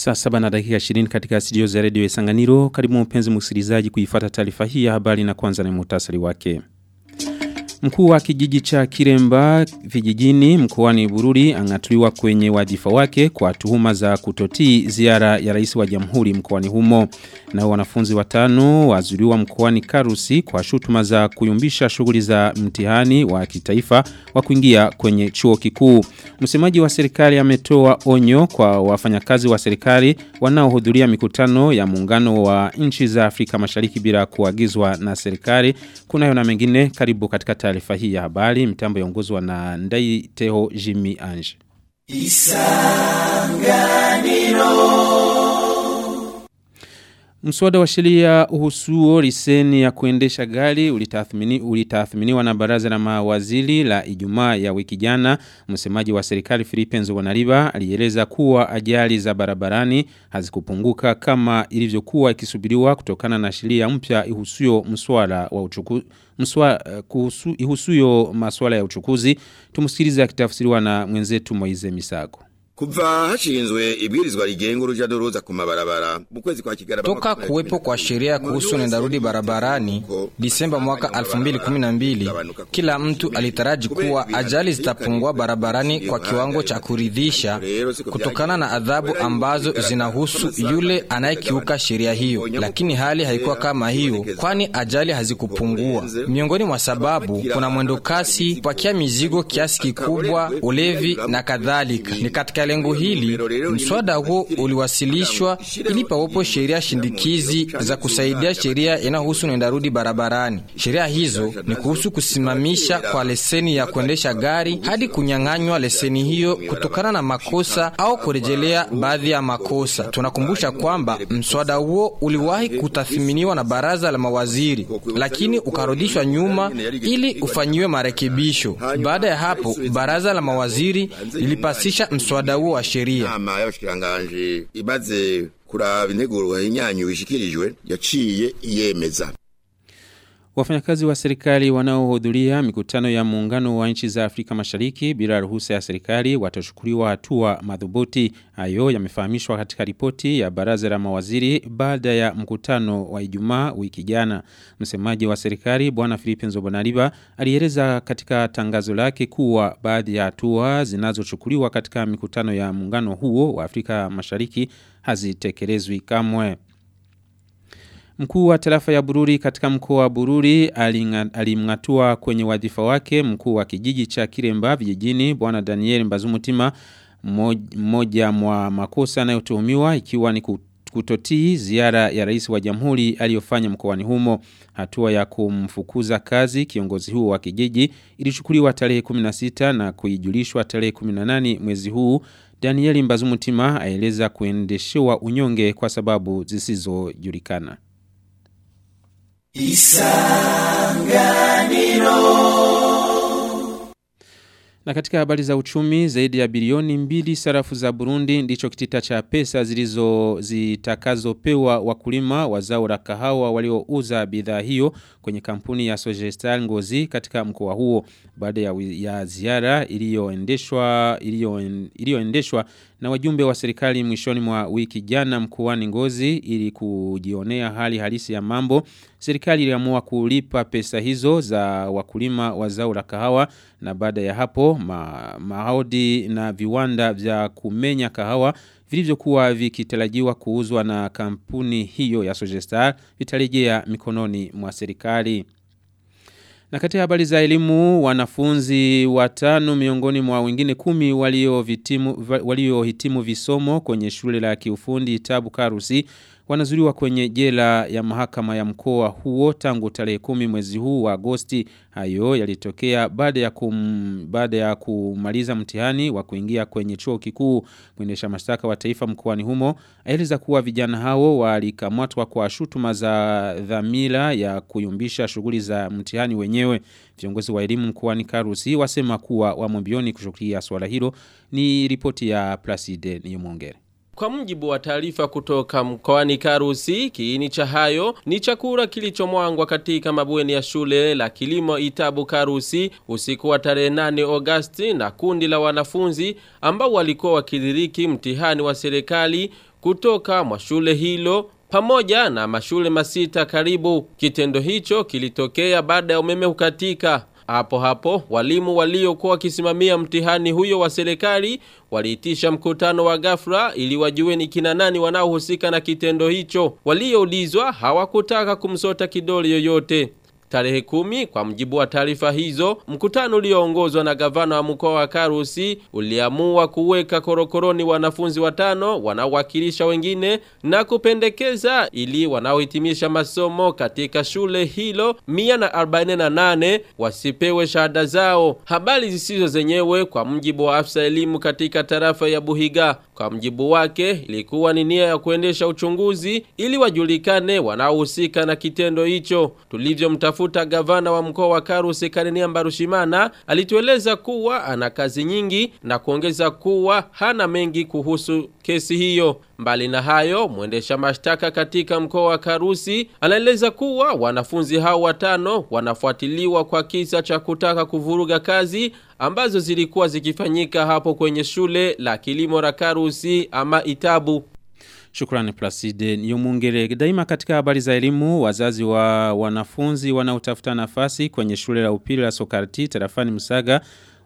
Saa saba na dakika 20 katika studio za redio Isanganiro. Karibu mpenzi msikilizaji kuifata taarifa hii ya habari na kwanza ni muhtasari wake. Mkuu wa kijiji cha Kiremba vijijini mkoani Bururi angatuliwa kwenye wajifa wake kwa tuhuma za kutotii ziara ya rais wa jamhuri mkoani humo. Na wanafunzi watano wazuliwa mkoani Karusi kwa shutuma za kuyumbisha shughuli za mtihani wa kitaifa wa kuingia kwenye chuo kikuu. Msemaji wa serikali ametoa onyo kwa wafanyakazi wa serikali wanaohudhuria mikutano ya muungano wa nchi za Afrika Mashariki bila kuagizwa na serikali. Kunayo na mengine karibu katika taarifa hii ya habari mitambo yaongozwa na Ndai Teho Jimmy Ange. Isanganiro Mswada wa sheria uhusuo liseni ya kuendesha gari ulitathmini, ulitathminiwa na baraza la mawaziri la Ijumaa ya wiki jana. Msemaji wa serikali Filipe Nzobonariba alieleza kuwa ajali za barabarani hazikupunguka kama ilivyokuwa ikisubiriwa kutokana na sheria mpya ihusuyo mswada wa uchukuzi mswa kuhusu ihusuyo masuala ya uchukuzi tumsikilize akitafsiriwa na mwenzetu Moize Misago Kuva hashinzwe ibwirizwa rigenga uruja n'uruza ku mabarabara mu kwezi kwa Kigarama toka kuwepo kwa sheria kuhusu nendarudi barabarani Disemba mwaka 2012 kila mtu alitaraji kuwa ajali zitapungua barabarani kwa kiwango cha kuridhisha kutokana na adhabu ambazo zinahusu yule anayekiuka sheria hiyo, lakini hali haikuwa kama hiyo, kwani ajali hazikupungua. Miongoni mwa sababu kuna mwendo kasi, pakia mizigo kiasi kikubwa, ulevi na kadhalika. Ni katika lengo hili mswada huo uliwasilishwa ili pawepo sheria shindikizi za kusaidia sheria inayohusu nendarudi barabarani. Sheria hizo ni kuhusu kusimamisha kwa leseni ya kuendesha gari hadi kunyang'anywa leseni hiyo kutokana na makosa au kurejelea baadhi ya makosa. Tunakumbusha kwamba mswada huo uliwahi kutathiminiwa na baraza la mawaziri, lakini ukarudishwa nyuma ili ufanyiwe marekebisho. Baada ya hapo, baraza la mawaziri lilipasisha mswada muhimbo wa sheria. Inama y'abashikiranganji imaze kuraba integurwa y'inyanyu bishikirijwe yaciye iyemeza. Wafanyakazi wa serikali wanaohudhuria mikutano ya muungano wa nchi za Afrika Mashariki bila ruhusa ya serikali watachukuliwa hatua madhubuti. Hayo yamefahamishwa katika ripoti ya baraza la mawaziri baada ya mkutano wa Ijumaa wiki jana. Msemaji wa serikali Bwana Philippe Nzobonariba alieleza katika tangazo lake kuwa baadhi ya hatua zinazochukuliwa katika mikutano ya muungano huo wa Afrika Mashariki hazitekelezwi kamwe. Mkuu wa tarafa ya Bururi katika mkoa wa Bururi alimngatua kwenye wadhifa wake mkuu wa kijiji cha Kiremba vijijini bwana Daniel Mbazumutima mmoja mwa makosa anayotuhumiwa ikiwa ni kutotii ziara ya rais wa jamhuri aliyofanya mkoani humo. Hatua ya kumfukuza kazi kiongozi huo wa kijiji ilichukuliwa tarehe 16 na kuijulishwa tarehe 18 mwezi huu. Daniel Mbazumutima aeleza kuendeshewa unyonge kwa sababu zisizojulikana Isanganiro. Na katika habari za uchumi zaidi ya bilioni mbili sarafu za Burundi ndicho kitita cha pesa zilizo zitakazopewa wakulima wa zao la kahawa waliouza bidhaa hiyo kwenye kampuni ya Sogestal Ngozi katika mkoa huo baada ya, ya ziara iliyoendeshwa iliyoendeshwa na wajumbe wa serikali mwishoni mwa wiki jana mkoani Ngozi ili kujionea hali halisi ya mambo serikali iliamua kulipa pesa hizo za wakulima wa zao la kahawa na baada ya hapo ma, mahaudi na viwanda vya kumenya kahawa vilivyokuwa vikitarajiwa kuuzwa na kampuni hiyo ya Sojestar vitarejea mikononi mwa serikali. Na katika habari za elimu wanafunzi watano miongoni mwa wengine kumi waliohitimu walio visomo kwenye shule la kiufundi Tabu Karusi wanazuriwa kwenye jela ya mahakama ya mkoa huo tangu tarehe kumi mwezi huu wa Agosti. Hayo yalitokea baada ya kum, baada ya kumaliza mtihani wa kuingia kwenye chuo kikuu. Mwendesha mashtaka wa taifa mkoani humo aeleza kuwa vijana hao walikamatwa kwa shutuma za dhamira ya kuyumbisha shughuli za mtihani wenyewe. Viongozi wa elimu mkoani Karusi wasema kuwa wamo mbioni kushughulikia swala hilo. Ni ripoti ya Placide Niyomongere. Kwa mujibu wa taarifa kutoka mkoani Karusi, kiini cha hayo ni chakula kilichomwangwa katika mabweni ya shule la kilimo Itabu Karusi usiku wa tarehe 8 Agosti na kundi la wanafunzi ambao walikuwa wakidiriki mtihani wa serikali kutoka mwa shule hilo pamoja na mashule masita karibu. Kitendo hicho kilitokea baada ya umeme kukatika. Hapo hapo walimu waliokuwa wakisimamia mtihani huyo wa serikali waliitisha mkutano wa ghafla ili wajue ni kina nani wanaohusika na kitendo hicho. Walioulizwa hawakutaka kumsota kidole yoyote. Tarehe kumi kwa mjibu wa taarifa hizo, mkutano ulioongozwa na gavana wa mkoa wa Karusi uliamua kuweka korokoroni wanafunzi watano wanaowakilisha wengine na kupendekeza ili wanaohitimisha masomo katika shule hilo 148 wasipewe shahada zao. Habari zisizo zenyewe kwa mjibu wa afisa elimu katika tarafa ya Buhiga. Kwa mjibu wake ilikuwa ni nia ya kuendesha uchunguzi ili wajulikane wanaohusika na kitendo hicho. Tulivyomtafuta gavana wa mkoa wa Karusi Karenia Mbarushimana alitueleza kuwa ana kazi nyingi na kuongeza kuwa hana mengi kuhusu kesi hiyo. Mbali na hayo, mwendesha mashtaka katika mkoa wa Karusi anaeleza kuwa wanafunzi hao watano wanafuatiliwa kwa kisa cha kutaka kuvuruga kazi ambazo zilikuwa zikifanyika hapo kwenye shule la kilimo la Karusi ama Itabu. Shukrani Placide Nyumungere. Daima katika habari za elimu, wazazi wa wanafunzi wanaotafuta nafasi kwenye shule la upili la Sokarti tarafani Msaga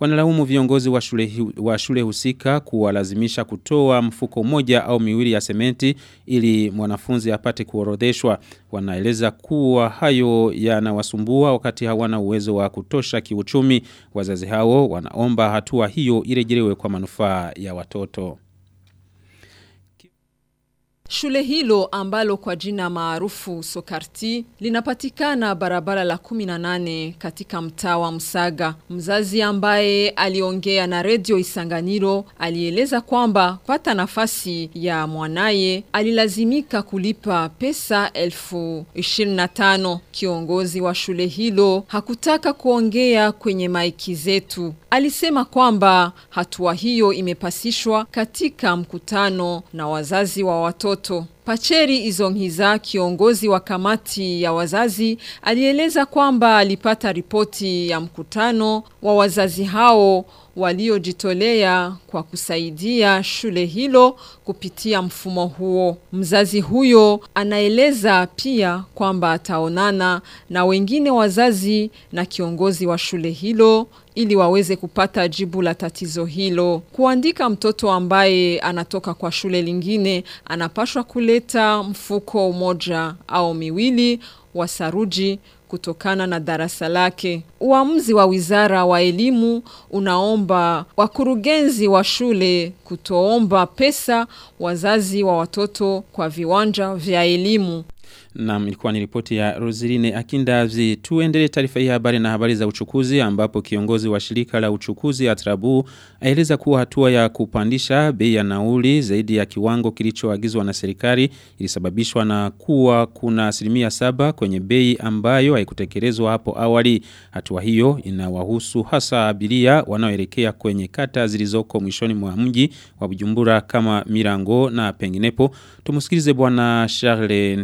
wanalaumu viongozi wa shule, wa shule husika kuwalazimisha kutoa mfuko moja au miwili ya sementi ili mwanafunzi apate kuorodheshwa. Wanaeleza kuwa hayo yanawasumbua wakati hawana uwezo wa kutosha kiuchumi. Wazazi hao wanaomba hatua hiyo irejelewe kwa manufaa ya watoto. Shule hilo ambalo kwa jina maarufu Sokarti linapatikana barabara la 18 katika mtaa wa Msaga. Mzazi ambaye aliongea na redio Isanganiro alieleza kwamba kupata nafasi ya mwanaye alilazimika kulipa pesa elfu 25. Kiongozi wa shule hilo hakutaka kuongea kwenye maiki zetu. Alisema kwamba hatua hiyo imepasishwa katika mkutano na wazazi wa watoto watoto. Pacheri Izonghiza kiongozi wa kamati ya wazazi alieleza kwamba alipata ripoti ya mkutano wa wazazi hao waliojitolea kwa kusaidia shule hilo kupitia mfumo huo. Mzazi huyo anaeleza pia kwamba ataonana na wengine wazazi na kiongozi wa shule hilo ili waweze kupata jibu la tatizo hilo. Kuandika mtoto ambaye anatoka kwa shule lingine anapashwa kuleta mfuko mmoja au miwili wa saruji kutokana na darasa lake. Uamuzi wa wizara wa elimu unaomba wakurugenzi wa shule kutoomba pesa wazazi wa watoto kwa viwanja vya elimu. Na ilikuwa ni ripoti ya Roseline Akindazi. Tuendelee taarifa hii habari na habari za uchukuzi ambapo kiongozi wa shirika la uchukuzi Atrabu aeleza kuwa hatua ya kupandisha bei ya nauli zaidi ya kiwango kilichoagizwa na serikali ilisababishwa na kuwa kuna asilimia saba kwenye bei ambayo haikutekelezwa hapo awali. Hatua hiyo inawahusu hasa abiria wanaoelekea kwenye kata zilizoko mwishoni mwa mji wa Bujumbura kama Mirango na penginepo. Tumusikilize bwana Charles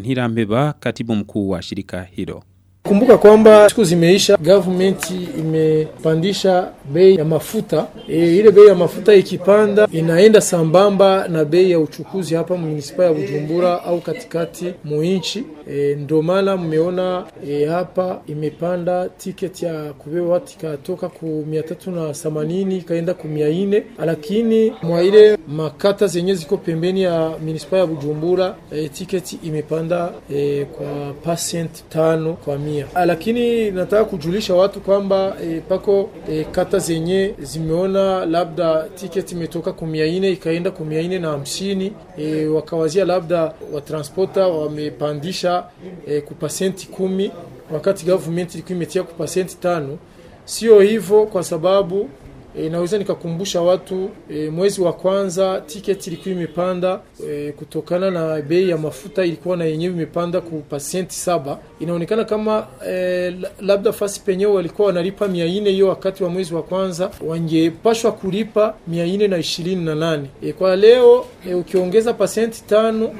Katibu mkuu wa shirika hilo. Kumbuka kwamba siku zimeisha, government imepandisha bei ya mafuta. E, ile bei ya mafuta ikipanda inaenda sambamba na bei ya uchukuzi hapa munisipa ya Bujumbura au katikati muinchi. E, ndio maana mmeona e, hapa imepanda tiketi ya kubeba watu ikatoka ku mia tatu na themanini ikaenda ku mia nne lakini mwa ile makata zenye ziko pembeni ya munisipa ya Bujumbura e, tiketi imepanda e, kwa pasenti tano kwa mia lakini nataka kujulisha watu kwamba e, pako e, kata zenye zimeona labda tiketi imetoka kumia ine ikaenda kumia ine na hamsini e, wakawazia labda watransporta wamepandisha e, kupasenti kumi wakati government ilikuwa imetia kupasenti tano. Sio hivyo, kwa sababu E, naweza nikakumbusha watu e, mwezi wa kwanza tiketi ilikuwa imepanda e, kutokana na bei ya mafuta ilikuwa na yenyewe imepanda ku pasienti saba. Inaonekana kama e, labda fasi penyewe walikuwa wanalipa mia nne hiyo wakati wa mwezi wa kwanza, wangepashwa kulipa mia nne na ishirini na nane. E, kwa leo e, ukiongeza pasienti tano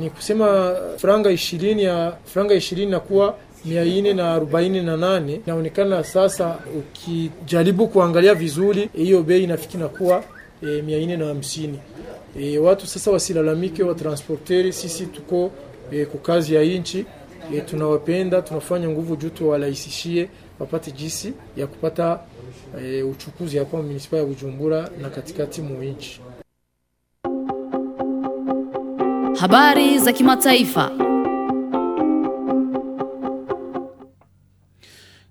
ni kusema franga ishirini ya franga ishirini na kuwa mia nne na arobaini na nane. Inaonekana sasa ukijaribu kuangalia vizuri hiyo bei inafiki na kuwa e, mia nne na hamsini. E, watu sasa wasilalamike wa transporteri, sisi tuko e, kukazi kazi ya inchi e, tunawapenda, tunafanya nguvu juu tuwarahisishie wapate jisi ya kupata e, uchukuzi hapa munisipa ya Bujumbura na katikati mu inchi. Habari za kimataifa.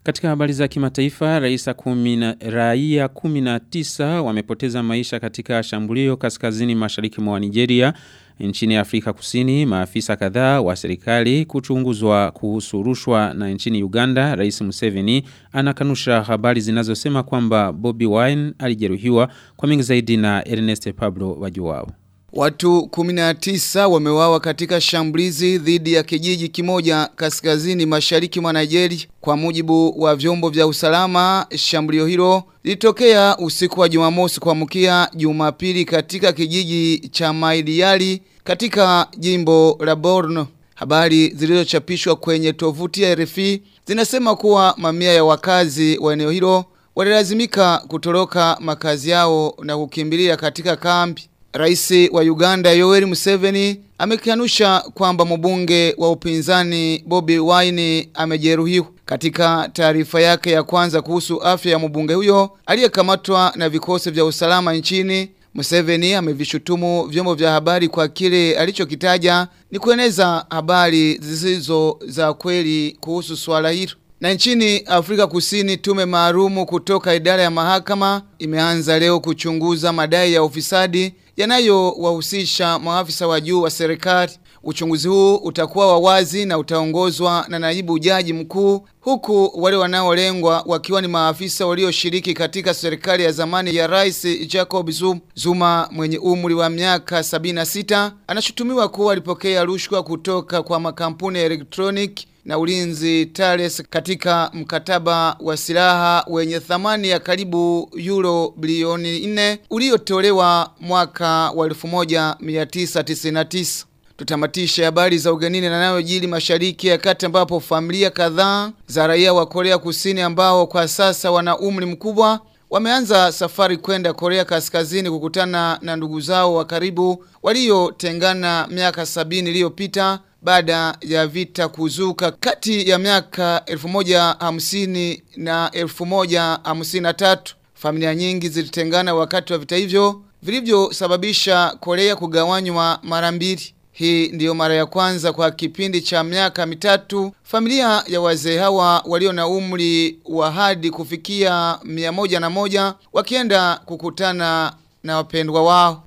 Katika habari za kimataifa, raia kumi na raia 19 wamepoteza maisha katika shambulio kaskazini mashariki mwa Nigeria nchini Afrika Kusini. Maafisa kadhaa wa serikali kuchunguzwa kuhusu rushwa na nchini Uganda, Rais Museveni anakanusha habari zinazosema kwamba Bobby Wine alijeruhiwa kwa mengi zaidi na Ernest Pablo Wajuwao. Watu 19 wamewawa katika shambulizi dhidi ya kijiji kimoja kaskazini mashariki mwa Nigeria. Kwa mujibu wa vyombo vya usalama, shambulio hilo lilitokea usiku wa Jumamosi kuamkia Jumapili katika kijiji cha Maidiyali katika jimbo la Borno. Habari zilizochapishwa kwenye tovuti ya RFI zinasema kuwa mamia ya wakazi wa eneo hilo walilazimika kutoroka makazi yao na kukimbilia katika kambi. Raisi wa Uganda Yoweri Museveni amekanusha kwamba mbunge wa upinzani Bobi Wine amejeruhiwa. Katika taarifa yake ya kwanza kuhusu afya ya mbunge huyo aliyekamatwa na vikosi vya usalama nchini, Museveni amevishutumu vyombo vya habari kwa kile alichokitaja ni kueneza habari zisizo za kweli kuhusu swala hilo. Na nchini Afrika Kusini tume maalumu kutoka idara ya mahakama imeanza leo kuchunguza madai ya ufisadi yanayowahusisha maafisa wa juu wa serikali. Uchunguzi huu utakuwa wa wazi na utaongozwa na naibu jaji mkuu huku wale wanaolengwa wakiwa ni maafisa walioshiriki katika serikali ya zamani ya Rais Jacob Zuma. Mwenye umri wa miaka 76 anashutumiwa kuwa alipokea rushwa kutoka kwa makampuni ya electronic na ulinzi TARES katika mkataba wa silaha wenye thamani ya karibu euro bilioni 4 uliotolewa mwaka wa 1999. Tutamatisha habari za ugenini na nayo jili mashariki ya kati ambapo familia kadhaa za raia wa Korea Kusini ambao kwa sasa wana umri mkubwa wameanza safari kwenda Korea Kaskazini kukutana na ndugu zao wa karibu waliotengana miaka sabini iliyopita baada ya vita kuzuka kati ya miaka 1150 na 1153. Familia nyingi zilitengana wakati wa vita hivyo vilivyosababisha Korea kugawanywa mara mbili. Hii ndiyo mara ya kwanza kwa kipindi cha miaka mitatu familia ya wazee hawa walio na umri wa hadi kufikia mia moja na moja wakienda kukutana na wapendwa wao.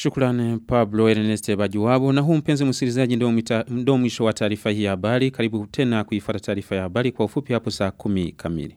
Shukrani Pablo Ernest Bajuwabu na huu mpenzi msikilizaji ndio mwisho wa taarifa hii ya habari. Karibu tena kuifuata taarifa ya habari kwa ufupi hapo saa kumi kamili.